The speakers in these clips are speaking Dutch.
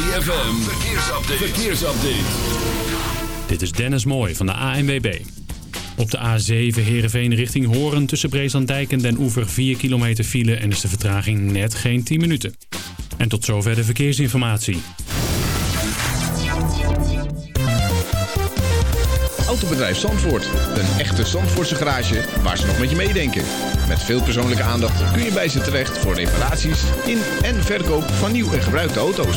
ZFM, verkeersupdate. verkeersupdate. Dit is Dennis Mooij van de ANWB. Op de A7 Heerenveen richting Horen tussen Breeslanddijk en Den Oever 4 kilometer file en is de vertraging net geen 10 minuten. En tot zover de verkeersinformatie. Autobedrijf Zandvoort. Een echte Zandvoortse garage waar ze nog met je meedenken. Met veel persoonlijke aandacht kun je bij ze terecht voor reparaties in en verkoop van nieuw en gebruikte auto's.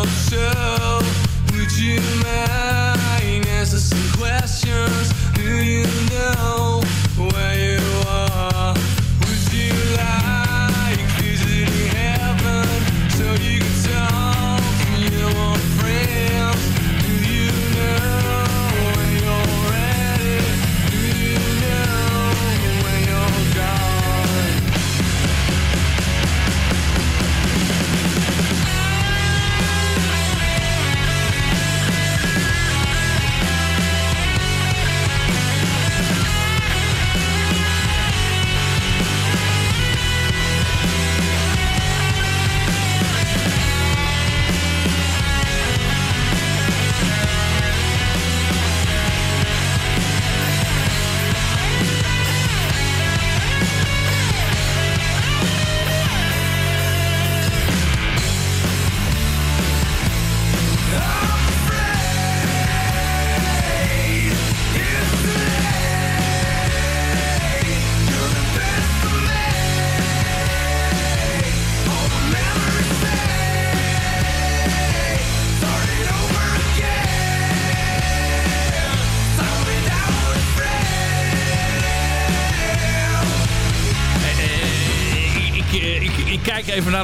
op would you mind mij eens een.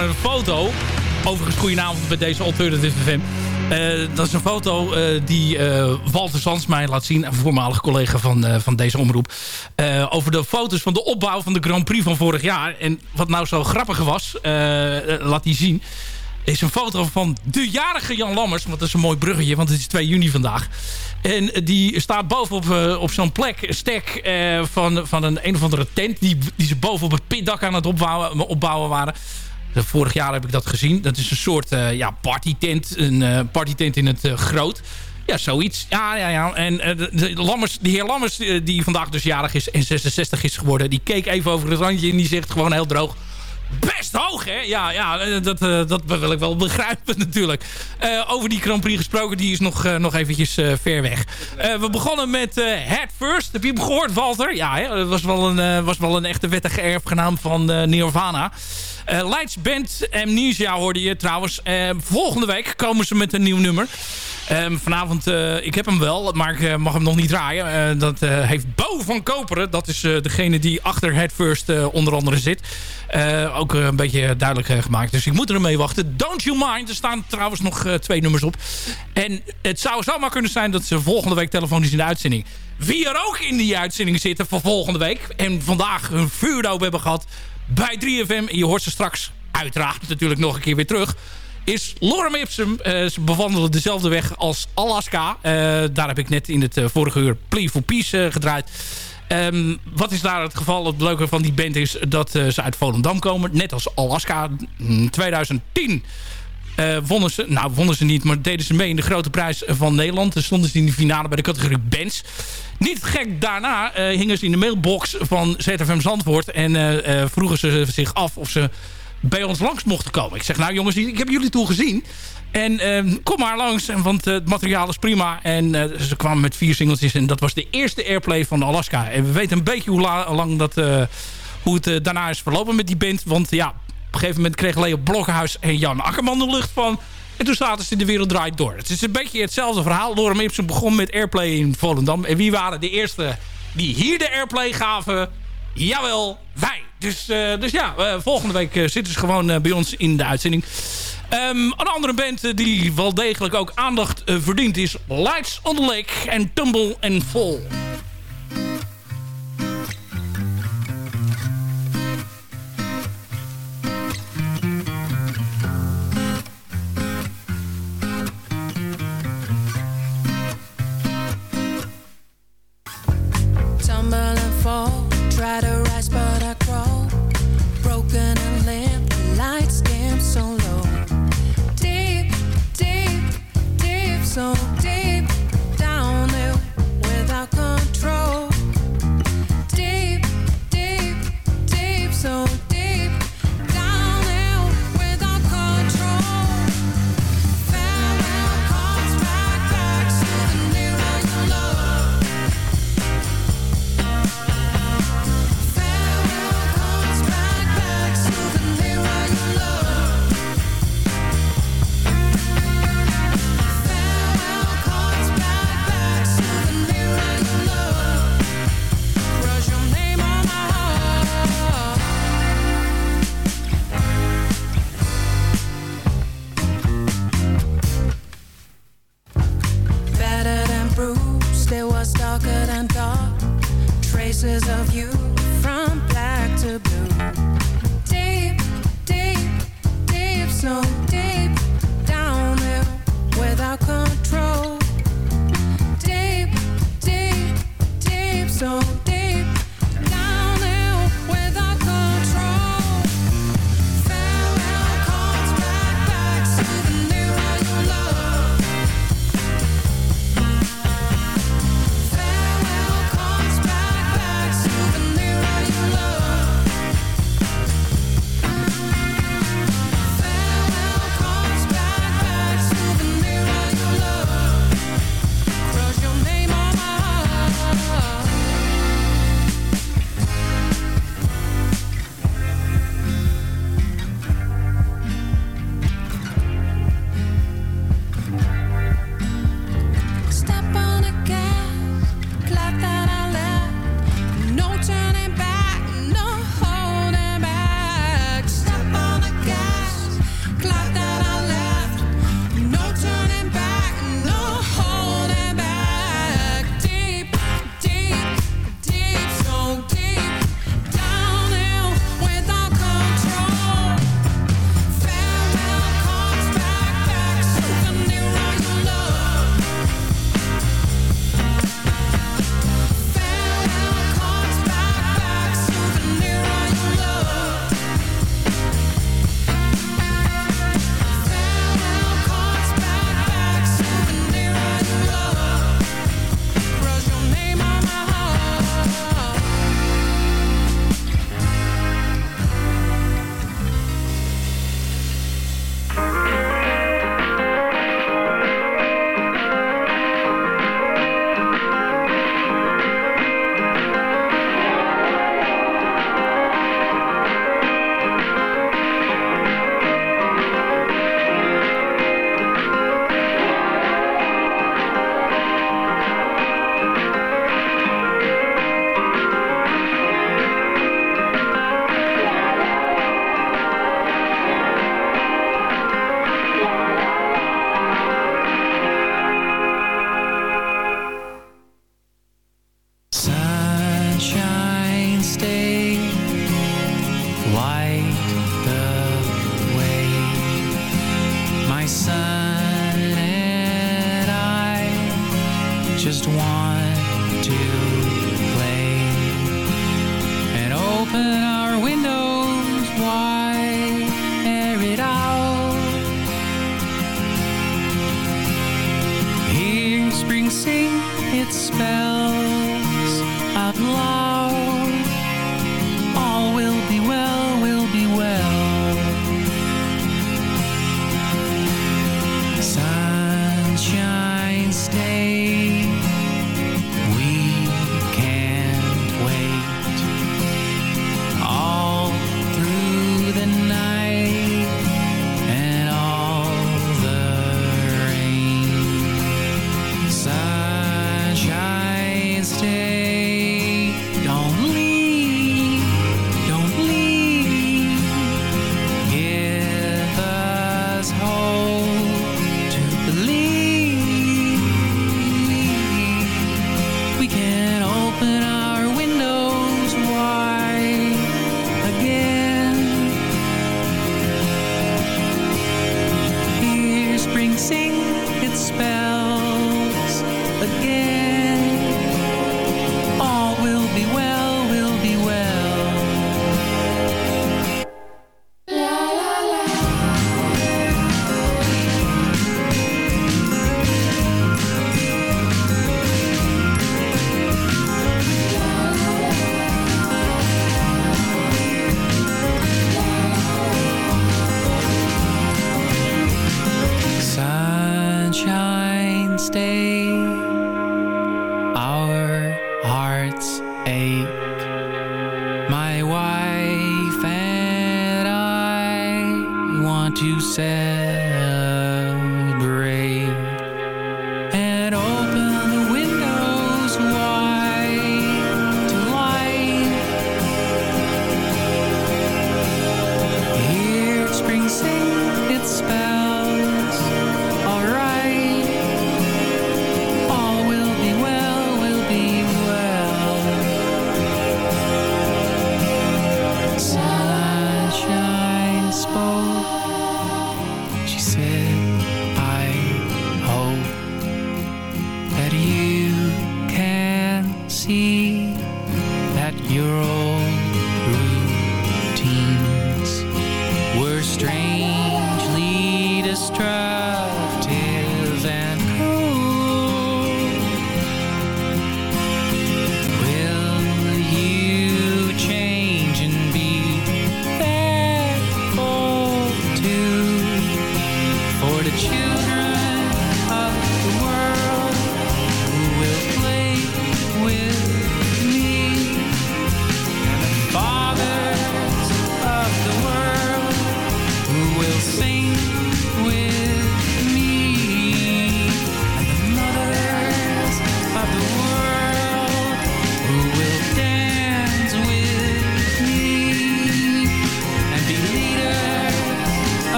Een foto. Overigens, goedenavond bij deze Alternative FM. Uh, dat is een foto uh, die uh, Walter Sands laat zien. Een voormalige collega van, van deze omroep. over de foto's van de opbouw van de Grand Prix van vorig jaar. En wat nou zo grappig was, laat hij zien is een foto van de jarige Jan Lammers. Want dat is een mooi bruggetje, want het is 2 juni vandaag. En die staat bovenop uh, op zo'n plek, stek van, van een een of andere tent... die, die ze boven op het pitdak aan het opbouwen, opbouwen waren. Vorig jaar heb ik dat gezien. Dat is een soort uh, ja, partytent. Een partytent in het groot. Ja, zoiets. Ja, ja, ja. En de, Lammers, de heer Lammers, die vandaag dus jarig is en 66 is geworden... die keek even over het randje en die zegt gewoon heel droog best hoog, hè? Ja, ja eh, dat, dat wil ik wel begrijpen natuurlijk. Over die Grand Prix gesproken, die is nog, uh, nog eventjes ver weg. we begonnen met Head First. Heb je hem gehoord, Walter? Ja, hè? dat was wel een, was wel een echte wettige erfgenaam van Nirvana. Lights Band Amnesia hoorde je trouwens. volgende week komen ze met een nieuw nummer. Um, vanavond, uh, ik heb hem wel, maar ik uh, mag hem nog niet draaien. Uh, dat heeft Bo van Koperen. Dat is degene die achter Head First onder andere zit. ook een beetje duidelijk gemaakt. Dus ik moet er mee wachten. Don't You Mind. Er staan trouwens nog twee nummers op. En het zou zomaar kunnen zijn dat ze volgende week telefonisch in de uitzending... Wie er ook in die uitzending zitten voor volgende week... en vandaag een vuurdoop hebben gehad bij 3FM. En je hoort ze straks uiteraard natuurlijk nog een keer weer terug. Is Lorem Ipsum. Eh, ze bewandelen dezelfde weg als Alaska. Eh, daar heb ik net in het eh, vorige uur Plea for Peace gedraaid. Ehm, wat is daar het geval? Het leuke van die band is dat ze uit Volendam komen. Net als Alaska. Mm, 2010 eh, vonden ze, nou wonnen ze niet, maar deden ze mee in de grote prijs van Nederland. Dan stonden ze in de finale bij de categorie bands. Niet gek daarna eh, hingen ze in de mailbox van ZFM Zandvoort. En eh, vroegen ze zich af of ze bij ons langs mochten komen. Ik zeg, nou jongens, ik heb jullie toen gezien. En ehm, kom maar langs, want het materiaal is prima. En ze kwamen met vier singeltjes. En dat was de eerste airplay van Alaska. En we weten een beetje hoe lang dat hoe het daarna is verlopen met die band. Want ja, een gegeven moment kreeg Leo Blokkenhuis en Jan Akkerman de lucht van. En toen zaten ze in de wereld draait door. Het is een beetje hetzelfde verhaal. Lorem Ipsum begon met airplay in Volendam. En wie waren de eerste die hier de airplay gaven? Jawel, wij. Dus, uh, dus ja, uh, volgende week uh, zitten ze gewoon bij ons in de uitzending. Um, een andere band die wel degelijk ook aandacht verdient is Lights on the Lake en Tumble and Fall. don't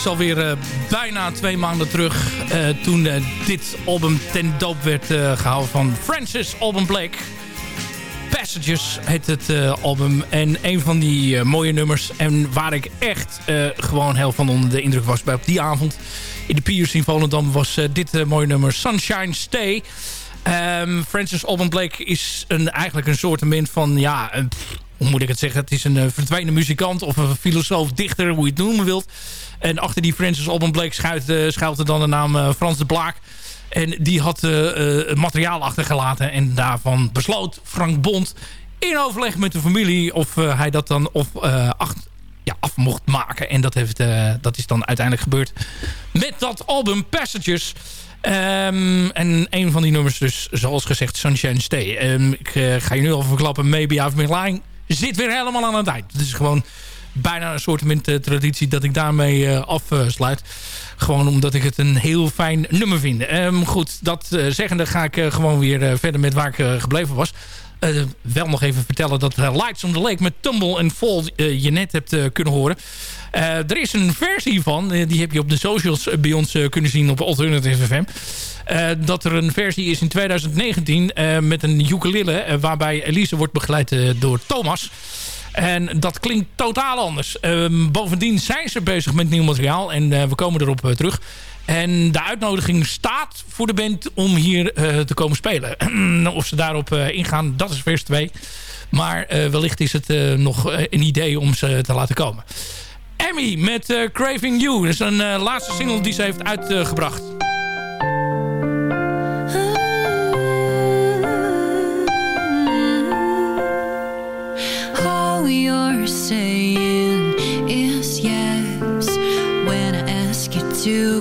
is alweer eh, bijna twee maanden terug eh, toen eh, dit album ten doop werd eh, gehouden van Francis Alban Blake. Passages heet het eh, album. En een van die eh, mooie nummers. En waar ik echt eh, gewoon heel van onder de indruk was bij op die avond. In de Piers in Volendam was dit mooie nummer Sunshine Stay. Ehm, Francis Alban Blake is een, eigenlijk een soort van... Ja, hoe moet ik het zeggen? Het is een verdwenen muzikant of een filosoof, dichter, hoe je het noemen wilt. En achter die Francis Alban Blake schuilt, schuilt er dan de naam Frans de Blaak. En die had uh, materiaal achtergelaten. En daarvan besloot Frank Bond in overleg met de familie... of hij dat dan of, acht, ja, af mocht maken. En dat, heeft, dat is dan uiteindelijk gebeurd met dat album Passages... Um, en een van die nummers dus, zoals gezegd, Sunshine Stay. Um, ik ga je nu al verklappen, Maybe I've Been Lying zit weer helemaal aan het eind. Het is gewoon bijna een soort traditie dat ik daarmee afsluit. Gewoon omdat ik het een heel fijn nummer vind. Um, goed, dat zeggende ga ik gewoon weer verder met waar ik gebleven was. Wel nog even vertellen dat uh, Lights on the Lake met Tumble and Fall je net hebt kunnen horen. er is een versie van, die heb je op de socials bij ons kunnen zien op Alternative FM. dat er een versie is in 2019 met een ukulele waarbij Elise wordt begeleid door Thomas. En dat klinkt totaal anders. Ehm, bovendien zijn ze bezig met nieuw materiaal. En eh, we komen erop eh, terug. En de uitnodiging staat voor de band om hier eh, te komen spelen. Nou, of ze daarop ingaan, dat is vers 2. Maar wellicht is het nog een idee om ze te laten komen. Emmy met Craving You. Dat is een laatste single die ze heeft uitgebracht. To.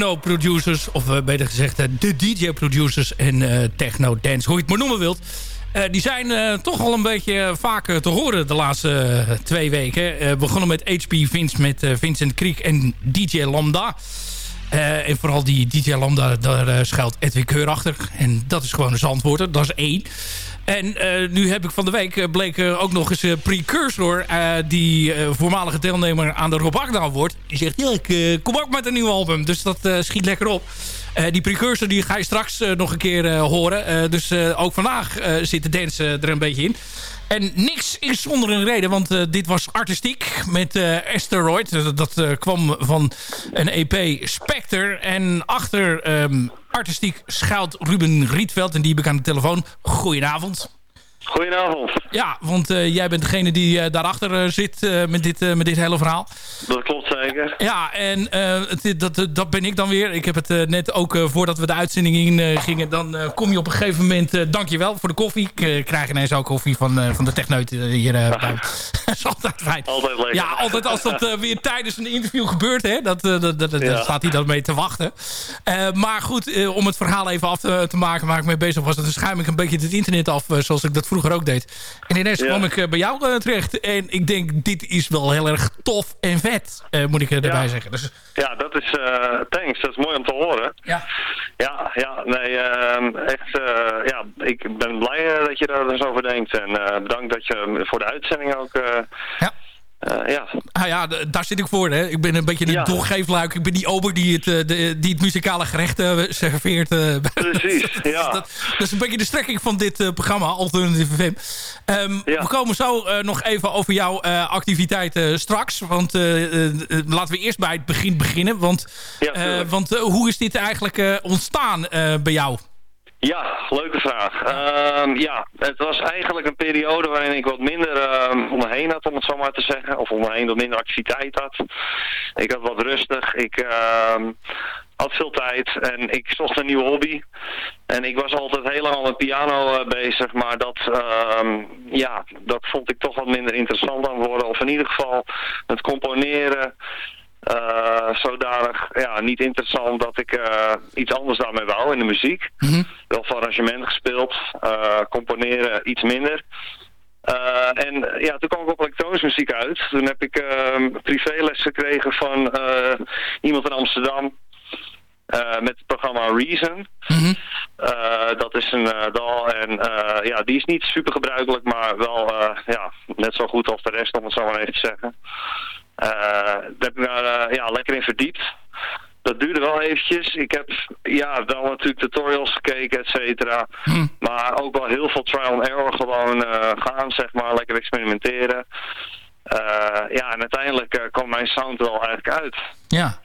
Techno-producers, of eh, beter gezegd eh, de DJ-producers en eh, techno-dance, hoe je het maar noemen wilt. Die zijn toch al een beetje vaak eh, te horen de laatste twee weken. We begonnen met HP Vince met Vincent Kriek en DJ Lambda. En vooral die DJ Lambda, daar schuilt Edwin Keur achter. En dat is gewoon een antwoord. Dat is één. En nu heb ik van de week bleek ook nog eens eh, Precursor... die voormalige deelnemer aan de Rob Agda wordt. Die zegt, ja, ik eh, kom ook met een nieuw album. Dus dat eh, schiet lekker op. Eh, die Precursor die ga je straks nog een keer horen. Dus ook vandaag zit de dance eh, er een beetje in. En niks is zonder een reden, want dit was artistiek met Asteroid. Dat, kwam van een EP Spectre. En achter ehm, artistiek schuilt Ruben Rietveld. En die heb ik aan de telefoon. Goedenavond. Goedenavond, Ja, want eh, jij bent degene die eh, daarachter eh, zit met, dit, met dit hele verhaal. dat klopt zeker. Ja, en het, dat, dat ben ik dan weer. Ik heb het net ook voordat we de uitzending in gingen. Dan kom je op een gegeven moment... eh dankjewel voor de koffie. Ik krijg ineens ook koffie van, van de techneut hier bij. dat is altijd fijn. Altijd lekker. Ja, altijd als dat weer tijdens een interview gebeurt. Hè, dat, dat, dat, Ja. daar staat hij dan mee te wachten. Maar goed, om het verhaal even af te, te maken waar ik mee bezig was. Dan schuim ik een beetje het internet af. zoals ik dat vroeger ook deed. En ineens Ja. kwam ik eh, bij jou eh, terecht. En ik denk, dit is wel heel erg tof en vet. eh, moet ik erbij Ja. zeggen. Dus Ja, dat is, thanks, dat is mooi om te horen. ja. Ja, ja, nee, ehm, echt, ja, ik ben blij dat je daar zo over denkt. En bedankt dat je voor de uitzending ook, Ja. Eh, ja, Ah ja, daar zit ik voor. Hè. Ik ben een beetje een Ja. doorgeefluik. Ik ben die ober die het, eh, de, die het muzikale gerecht eh, serveert. precies, ja. dat, dat is een beetje de strekking van dit programma, Alternative FM. Ehm, Ja. We komen zo nog even over jouw activiteiten straks. Want laten we eerst bij het begin beginnen. Want, want hoe is dit eigenlijk ontstaan bij jou? Ja, leuke vraag. Ehm, ja, het was eigenlijk een periode waarin ik wat minder ehm, om me heen had, om het zo maar te zeggen. Of om me heen wat minder activiteit had. Ik had wat rustig. Ik ehm, had veel tijd en ik zocht een nieuwe hobby. En ik was altijd heel lang al met piano eh, bezig, maar dat, ja, dat vond ik toch wat minder interessant aan worden. Of in ieder geval het componeren eh, zodanig ja, niet interessant dat ik eh, iets anders daarmee wou in de muziek. Wel voor arrangement gespeeld, eh, componeren iets minder. En ja, toen kwam ik op elektronische muziek uit. Toen heb ik eh, privéles gekregen van iemand in Amsterdam. met het programma Reason. Eh, dat is een DAW en ja, die is niet super gebruikelijk, maar wel ja, net zo goed als de rest, om het zo maar even te zeggen. Eh, daar heb ik daar eh, ja, lekker in verdiept. Dat duurde wel eventjes. Ik heb ja, wel natuurlijk tutorials gekeken, et cetera. Maar ook wel heel veel trial and error gewoon eh, gaan, zeg maar. Lekker experimenteren. Ja, en uiteindelijk kwam mijn sound wel eigenlijk uit. Ja.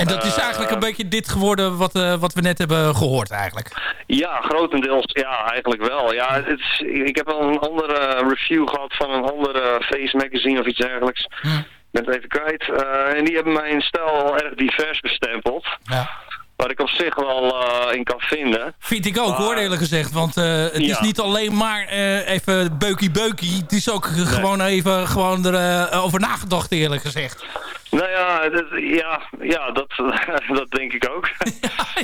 En dat is eigenlijk een beetje dit geworden wat, eh, wat we net hebben gehoord eigenlijk. Ja, grotendeels ja, eigenlijk wel. Ja, het is, ik heb wel een andere review gehad van een andere Face Magazine of iets dergelijks. Ik ben het even kwijt. Eh, en die hebben mijn stijl al erg divers bestempeld. Ja. Waar ik op zich wel eh, in kan vinden. Vind ik ook hoor, eerlijk gezegd. Want eh, het is niet alleen maar even beukie beukie. Het is ook gewoon even gewoon erover over nagedacht, eerlijk gezegd. Nou ja, dat, ja, ja dat, dat denk ik ook.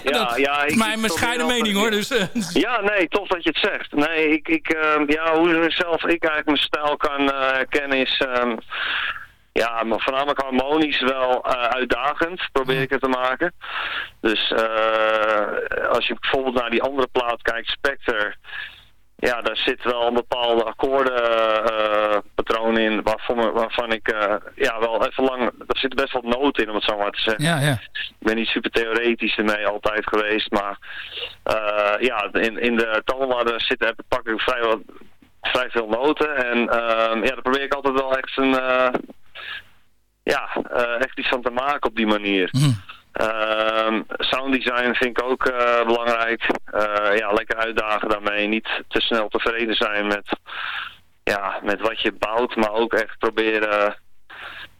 Ja, dat ja, is ik- mijn bescheiden mening hoor. Dus, eh, Ja, nee, tof dat je het zegt. Nee, ik, ik ja, hoe zelf ik eigenlijk mijn stijl kan eh, herkennen is, ehm, ja, maar voornamelijk harmonisch wel eh, uitdagend probeer ik het te maken. Dus eh, als je bijvoorbeeld naar die andere plaat kijkt, Spectre, ja, daar zit wel een bepaalde akkoordenpatroon in waarvan, waarvan ik eh, ja, wel even lang, daar zitten best wat noten in om het zo maar te zeggen. ja, ja. Ik ben niet super theoretisch ermee altijd geweest, maar eh, ja, in, in de toonladder zitten heb, pak ik vrij, wat, vrij veel noten. En ehm, ja, daar probeer ik altijd wel echt een, eh, ja, echt iets van te maken op die manier. Ehm, sounddesign vind ik ook eh, belangrijk. Eh, ja, lekker uitdagen daarmee. Niet te snel tevreden zijn met, ja, met wat je bouwt, maar ook echt proberen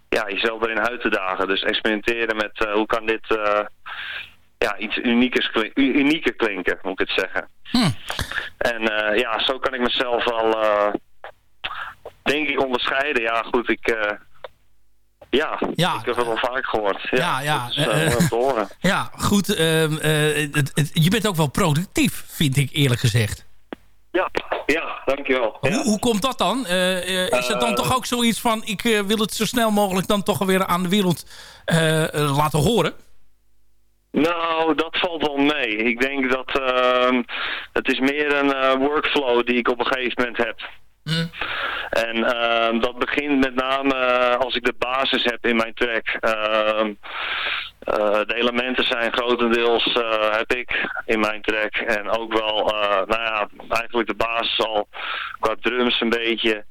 ja, jezelf erin uit te dagen. Dus experimenteren met eh, hoe kan dit ja, iets uniekers unieker klinken, moet ik het zeggen. En eh, ja, zo kan ik mezelf eh, denk ik, onderscheiden. Ja, goed, ik, Ja, Ja. ik heb het al vaak gehoord. Ja, Ja, ja, is, eh. Ja, goed. ehm, eh, je bent ook wel productief, vind ik eerlijk gezegd. Ja, ja, dankjewel. Ja. Hoe, hoe komt dat dan? Eh, is het dan toch ook zoiets van... ik wil het zo snel mogelijk dan toch weer aan de wereld laten horen? Nou, dat valt wel mee. Ik denk dat ehm, het is meer een workflow die ik op een gegeven moment heb. En ehm, dat begint met name eh, als ik de basis heb in mijn track. Ehm, eh, de elementen zijn grotendeels eh, heb ik in mijn track. En ook wel, nou ja, eigenlijk de basis al qua drums een beetje.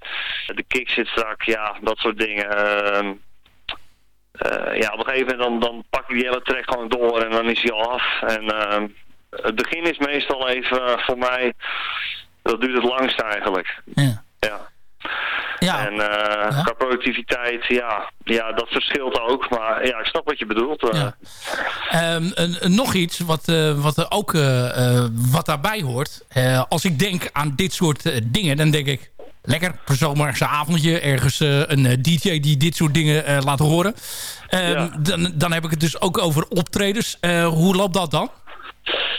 De kick zit strak, ja, dat soort dingen. Ehm, eh, ja, op een gegeven moment dan, dan pak ik die hele track gewoon door en dan is hij al af. En het begin is meestal even voor mij, dat duurt het langst eigenlijk. Ja. Ja. Ja, En eh, qua productiviteit, ja, ja, dat verschilt ook. Maar ja, ik snap wat je bedoelt. eh. Ja. Ehm, nog iets wat, eh, wat er ook wat daarbij hoort. Als ik denk aan dit soort dingen, dan denk ik... Lekker, per zomerse avondje. Ergens een DJ die dit soort dingen laat horen. Ehm, Ja. dan, dan heb ik het dus ook over optredens. Hoe loopt dat dan?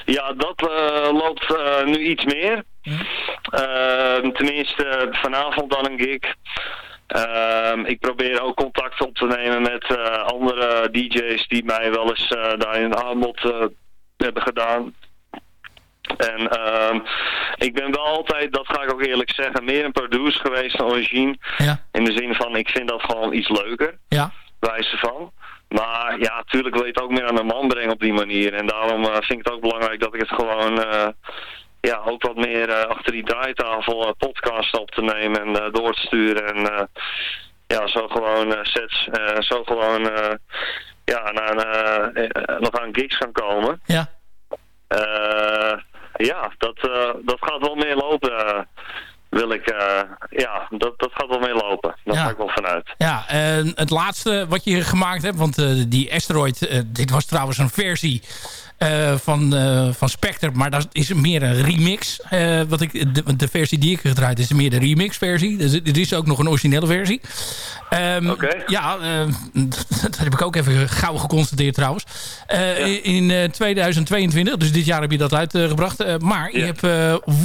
Ja, dat eh, loopt eh, nu iets meer. Ehm, tenminste, eh, vanavond dan een gig. Ehm, ik probeer ook contact op te nemen met eh, andere DJ's die mij wel eens eh, daar in aanbod eh, hebben gedaan. En ehm, ik ben wel altijd, dat ga ik ook eerlijk zeggen, meer een producer geweest dan origine. Ja, In de zin van, ik vind dat gewoon iets leuker ja, wijze van. Maar ja, natuurlijk wil je het ook meer aan de man brengen op die manier. En daarom eh, vind ik het ook belangrijk dat ik het gewoon eh, ja, ook wat meer eh, achter die draaitafel uh, podcast op te nemen en uh, door te sturen. En ja, zo gewoon sets, zo gewoon ja, naar, nog aan gigs gaan komen. Ja. ja, dat, dat gaat wel meer lopen wil ik, uh, ja, dat, dat gaat wel mee lopen. Daar ja. ga ik wel vanuit. Ja, en het laatste wat je gemaakt hebt, want uh, die Asteroid, uh, dit was trouwens een versie van, van Spectre, maar dat is meer een remix. wat ik, de, de, versie die ik gedraaid is meer de remix versie. Dus er is ook nog een originele versie. Um, okay. Ja, dat heb ik ook even gauw geconstateerd trouwens. Ja. In 2022, dus dit jaar heb je dat uitgebracht. maar je hebt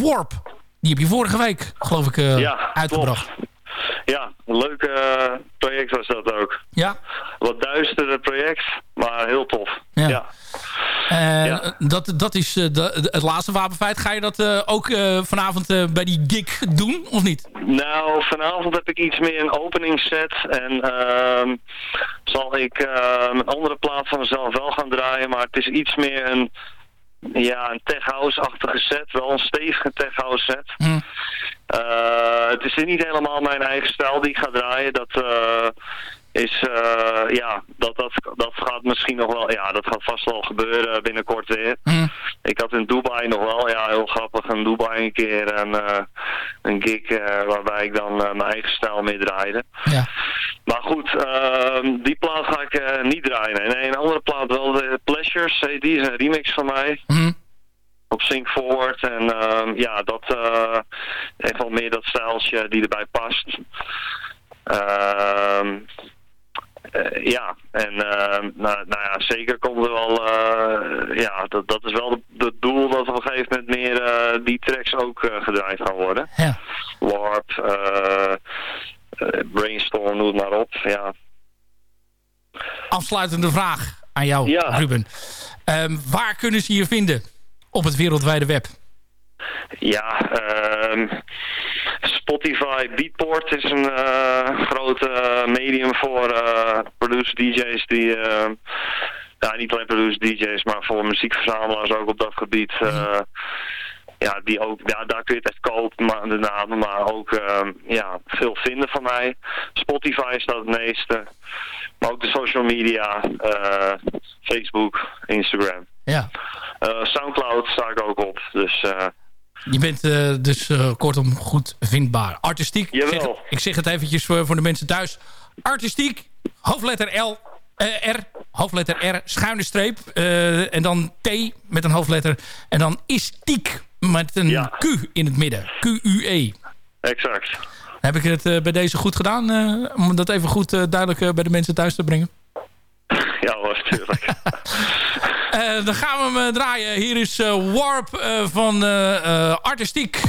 Warp die heb je vorige week, geloof ik, ja, uitgebracht. Ja, een leuk uh, project was dat ook. Ja? Wat duistere project, maar heel tof. Ja. ja. Uh, ja. Dat, dat is uh, de, het laatste wapenfeit. Ga je dat uh, ook vanavond bij die gig doen, of niet? Nou, vanavond heb ik iets meer een openingsset. En ehm, zal ik een andere plaat van mezelf wel gaan draaien. Maar het is iets meer een ja, een tech house-achtige set. Wel een stevige tech house set. Hm. Uh, het is niet helemaal mijn eigen stijl die ik ga draaien. Dat uh, is, uh, ja, dat, dat, dat gaat misschien nog wel, ja, dat gaat vast wel gebeuren binnenkort weer. Hm. Ik had in Dubai nog wel, ja, heel grappig, in Dubai een keer een, een gig waarbij ik dan mijn eigen stijl mee draaide. Ja. Maar goed, ehm, die plaat ga ik niet draaien. Nee, een andere plaat wel, de Pleasures, die is een remix van mij. Hm op Sync Forward. En uh, ja, dat uh, heeft wel meer dat stijltje die erbij past. Uh, ja, en nou, nou, ja, zeker komt er wel, eh, ja, dat, dat is wel het doel dat op een gegeven moment meer eh, die tracks ook gedraaid gaan worden. Ja. Warp, eh, Brainstorm, noem het maar op, ja. Afsluitende vraag aan jou, ja. Ruben. Um, waar kunnen ze je vinden? op het wereldwijde web? Ja, uh, Spotify Beatport is een uh, grote uh, medium voor uh, producer DJ's die, ja niet alleen producer DJ's, maar voor muziekverzamelaars ook op dat gebied. Mhm. ja, die ook, ja, daar kun je het echt kopen, maar, de namen, maar ook ehm, ja, veel vinden van mij. Spotify is dat het meeste. Maar ook de social media, Facebook, Instagram. Ja. Uh, Soundcloud sta ik ook op. Dus, uh, je bent eh, dus eh, kortom goed vindbaar. Artistiek, ik zeg, het, ik zeg, het eventjes voor, voor, de mensen thuis. Artistiek, hoofdletter L, eh, R, hoofdletter R, schuine streep. en dan T met een hoofdletter. En dan istiek met een. Q in het midden. Q-U-E. Exact. Heb ik het bij deze goed gedaan? om dat even goed duidelijk bij de mensen thuis te brengen? Ja hoor, tuurlijk. Eh, dan gaan we hem eh, draaien. Hier is eh, Warp van Artistiek.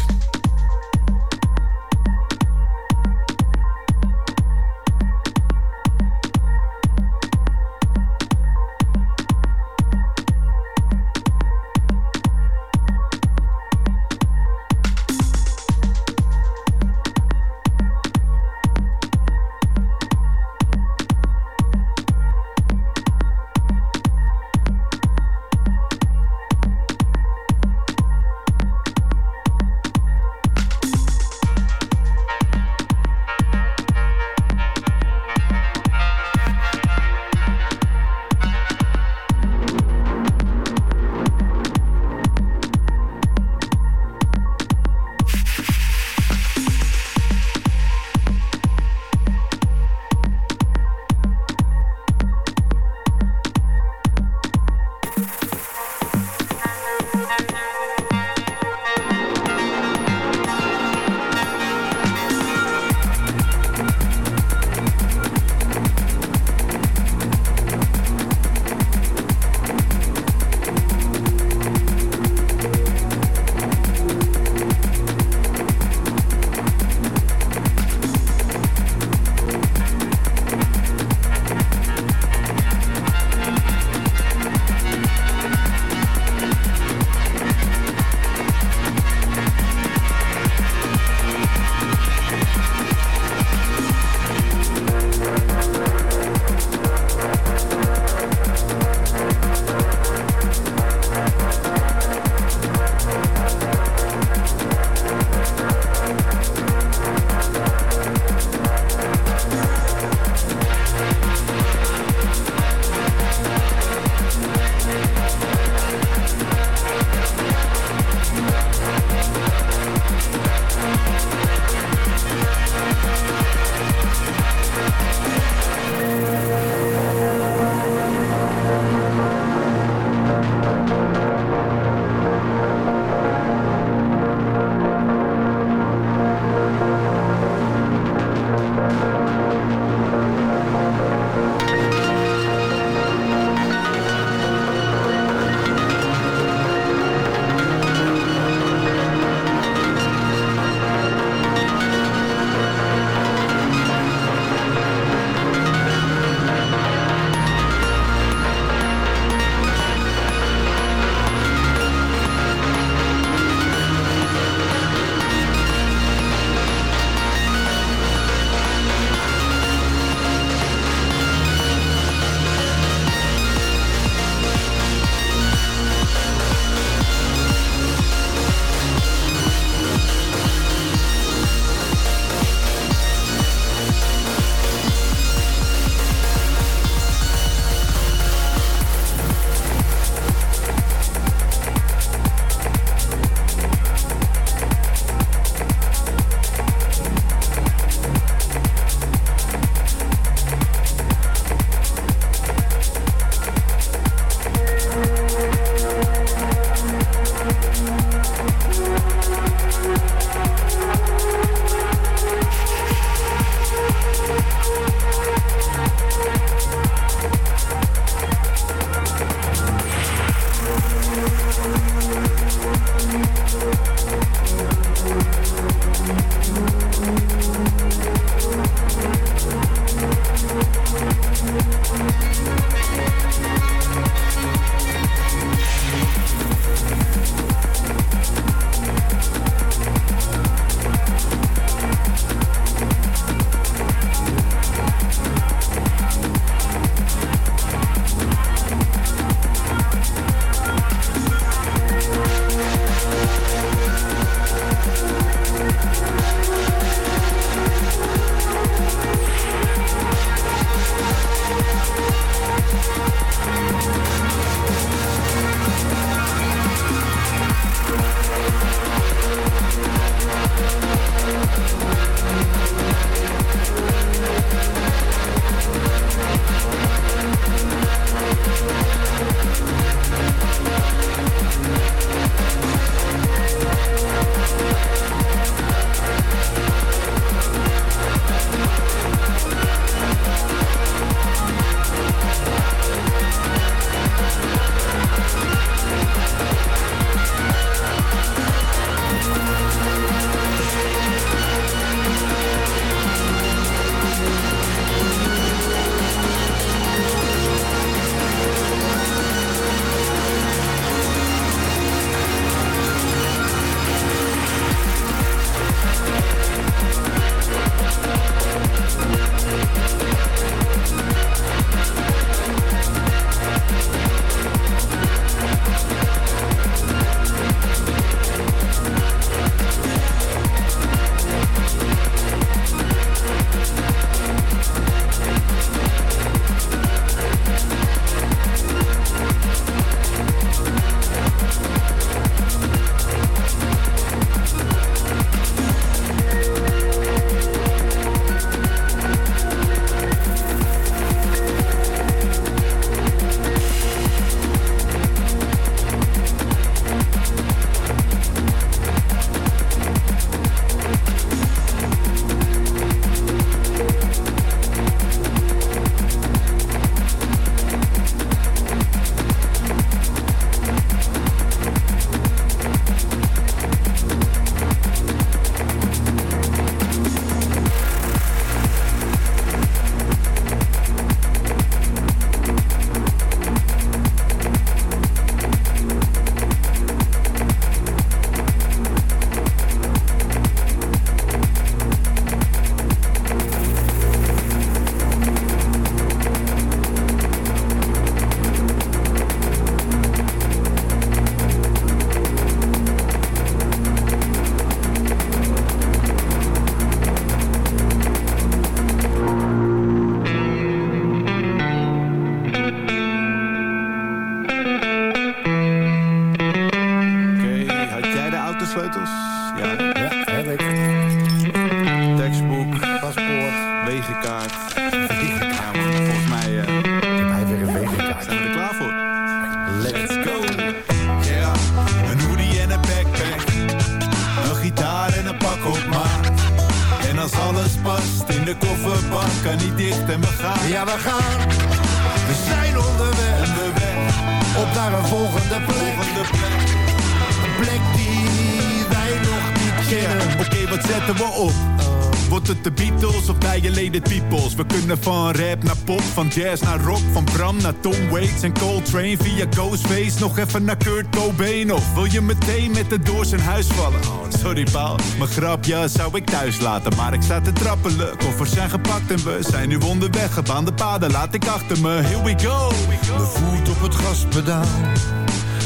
Jazz naar rock, van Bram naar Tom Waits en Coltrane via Ghostface nog even naar Kurt Cobain of wil je meteen met de door zijn huis vallen? Oh, sorry Paul, mijn grapje zou ik thuis laten, maar ik sta te trappelen. Koffers zijn gepakt en we zijn nu onderweg. Gebaande paden laat ik achter me. Here we go. Mijn voet op het gaspedaal.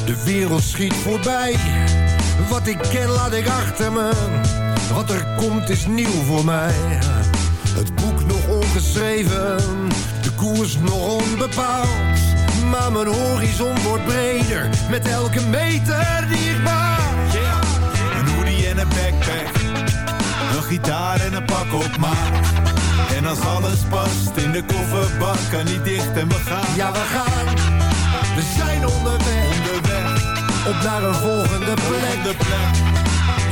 De wereld schiet voorbij. Wat ik ken laat ik achter me. Wat er komt is nieuw voor mij. Het boek nog ongeschreven. De koers nog onbepaald. Maar mijn horizon wordt breder. Met elke meter die ik maak. Een hoodie en een backpack. Een gitaar en een pak op maat. En als alles past in de kofferbak, kan niet dicht en we gaan. Ja, we gaan. We zijn onderweg. Onderweg. Op naar een volgende plek. Volgende plek.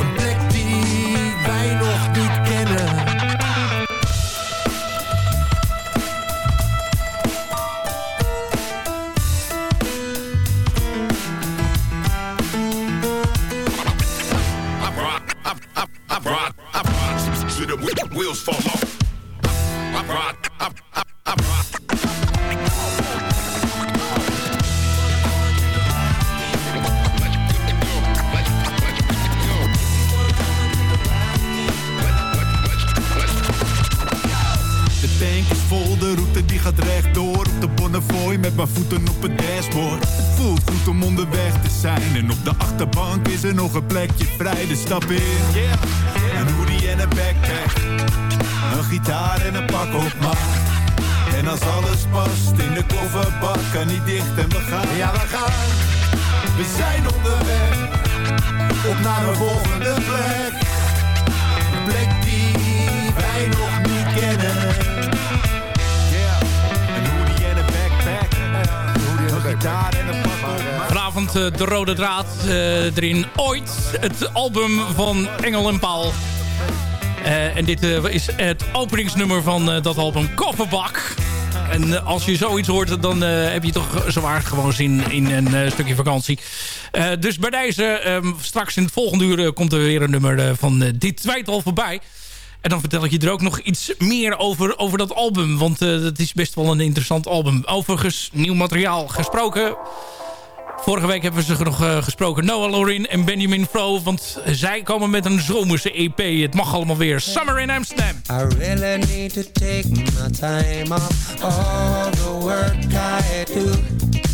Een plek Stap in. Een hoodie en een backpack Een gitaar en een pak op maat. En als alles past in de kofferbak Kan niet dicht en we gaan. Ja, we gaan. De rode draad eh, erin. Ooit het album van Engel en Paul. Eh, en dit eh, is het openingsnummer van eh, dat album Kofferbak. En eh, als je zoiets hoort, dan eh, heb je toch zwaar gewoon zin in een eh, stukje vakantie. Eh, dus bij deze, ehm, straks in het volgende uur eh, komt er weer een nummer eh, van eh, dit tweetal voorbij. En dan vertel ik je er ook nog iets meer over, over dat album. Want eh dat is best wel een interessant album. Overigens, nieuw materiaal gesproken. Vorige week hebben we ze nog eh, gesproken. Noah Lorin en Benjamin Fro. Want zij komen met een zomerse EP. Het mag allemaal weer. Summer in Amsterdam. I really need to take my time off all the work I do.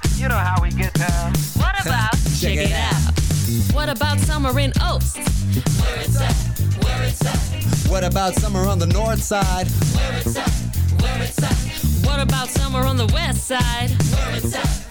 About summer in Oaks? Where it's at, where it's at. What about summer on the north side? Where it's at, where it's at. What about summer on the west side? Where it's at,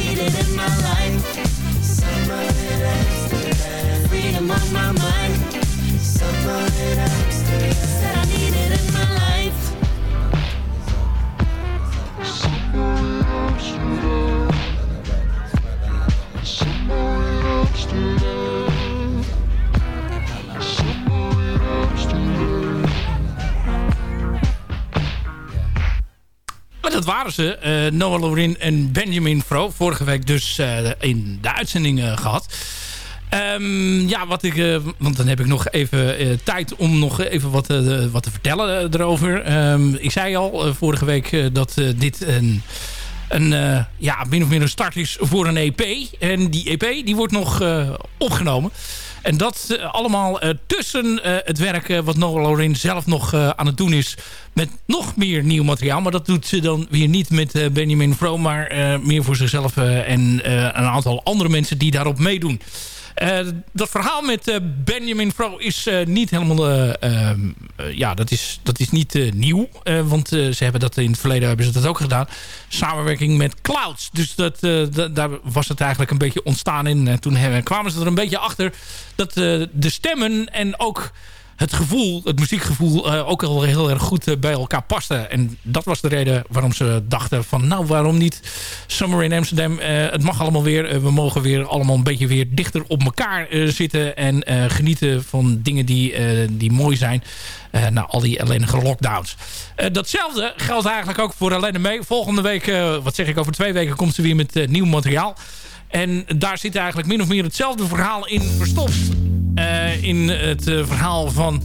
Amsterdam. Freedom on my mind. Summer in Amsterdam. Said I need it in my life. Summer in Amsterdam. Summer in Amsterdam. Summer in Amsterdam. Maar dat waren ze. eh, Noah Lorin en Benjamin Fro. Vorige week dus eh, in de uitzending eh, gehad. Ehm, ja, wat ik, eh, want dan heb ik nog even eh, tijd om nog even wat, eh, wat te vertellen erover. Ehm, ik zei al vorige week dat dit een, een ja, min of meer een start is voor een EP. En die EP die wordt nog opgenomen. En dat allemaal tussen het werk wat Noah Lorin zelf nog aan het doen is. Met nog meer nieuw materiaal. Maar dat doet ze dan weer niet met Benjamin Fro. Maar meer voor zichzelf en een aantal andere mensen die daarop meedoen. Eh, dat verhaal met eh, Benjamin Fro is eh, niet helemaal... ja, dat is, dat is niet nieuw. Want ze hebben dat in het verleden hebben ze dat ook gedaan. Samenwerking met Clouds. Dus dat, da- daar was het eigenlijk een beetje ontstaan in. En toen kwamen ze er een beetje achter... dat de stemmen en ook het gevoel, het muziekgevoel... eh, ook al heel erg goed eh, bij elkaar pasten. En dat was de reden waarom ze dachten van... nou, waarom niet Summer in Amsterdam? Eh, het mag allemaal weer. We mogen weer allemaal een beetje weer dichter op elkaar zitten... en genieten van dingen die, die mooi zijn... na al die ellendige lockdowns. Datzelfde geldt eigenlijk ook voor Helene Mee. Volgende week, wat zeg ik, over twee weken komt ze weer met nieuw materiaal. En daar zit eigenlijk min of meer hetzelfde verhaal in verstopt. Eh, in het eh, verhaal van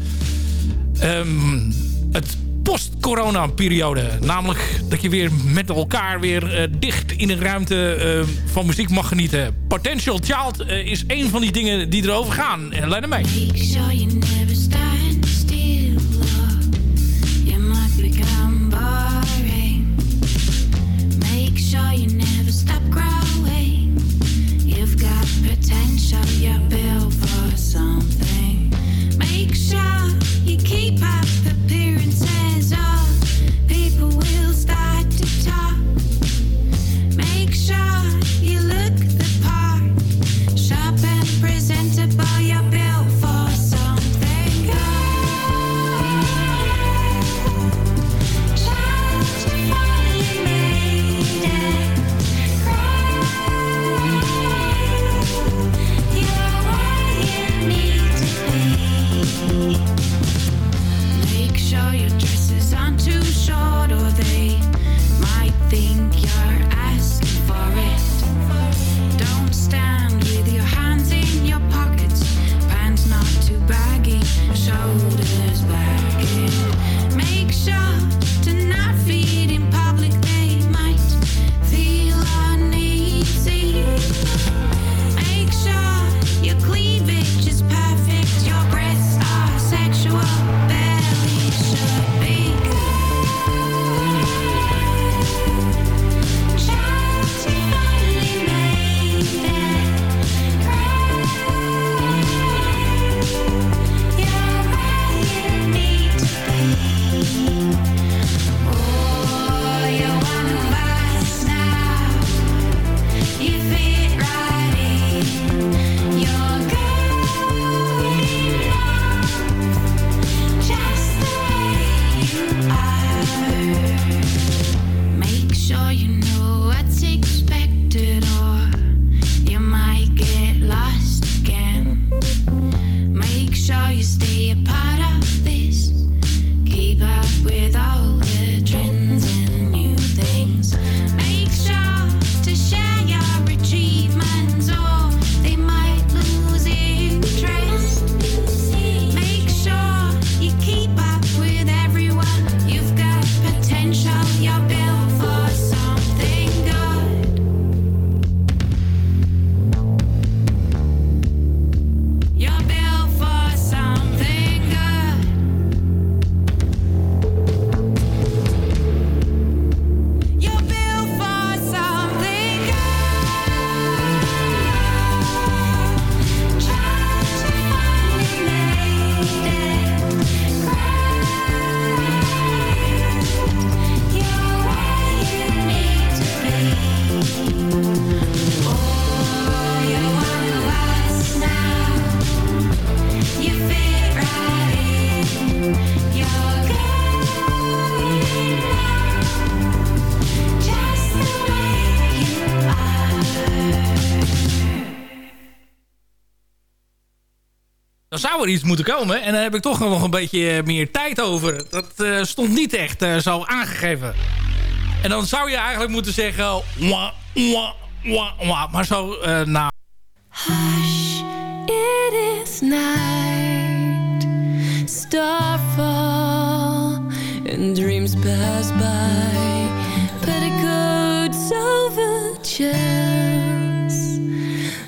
ehm, het post-corona-periode. Namelijk dat je weer met elkaar weer eh, dicht in een ruimte van muziek mag genieten. Potential Child is een van die dingen die erover gaan. Helene mee. Make potential, you're er iets moeten komen. En dan heb ik toch nog een beetje eh, meer tijd over. Dat eh, stond niet echt eh, zo aangegeven. En dan zou je eigenlijk moeten zeggen... Wah, wah, wah, wah. Maar zo eh na... It is night, starfall, and dreams pass by. Petticoats over chairs,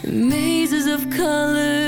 mazes of colors